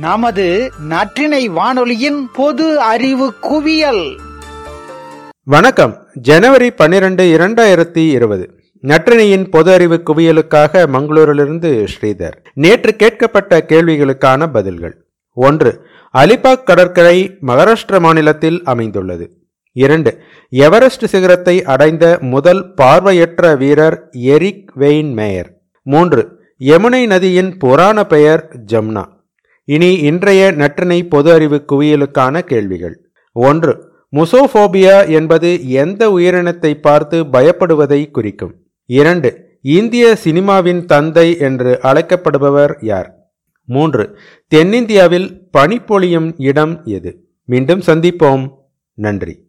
நமது நற்றினை வானொலியின் பொது அறிவு குவியல். வணக்கம். ஜனவரி பன்னிரண்டு இரண்டாயிரத்தி இருபது. நற்றினையின் பொது அறிவு குவியலுக்காக மங்களூரிலிருந்து ஸ்ரீதர். நேற்று கேட்கப்பட்ட கேள்விகளுக்கான பதில்கள். ஒன்று அலிபாக் கடற்கரை மகாராஷ்டிர மாநிலத்தில் அமைந்துள்ளது. இரண்டு எவரெஸ்ட் சிகரத்தை அடைந்த முதல் பார்வையற்ற வீரர் எரிக் வெயின் மேயர் மூன்று யமுனை நதியின் புராண பெயர் ஜம்னா. இனி இன்றைய நற்றினை பொது அறிவு குவியலுக்கான கேள்விகள். ஒன்று முசோபோபியா என்பது எந்த உயிரினத்தை பார்த்து பயப்படுவதை குறிக்கும்? இரண்டு இந்திய சினிமாவின் தந்தை என்று அழைக்கப்படுபவர் யார்? மூன்று தென்னிந்தியாவில் பனிப்பொழியும் இடம் எது? மீண்டும் சந்திப்போம். நன்றி.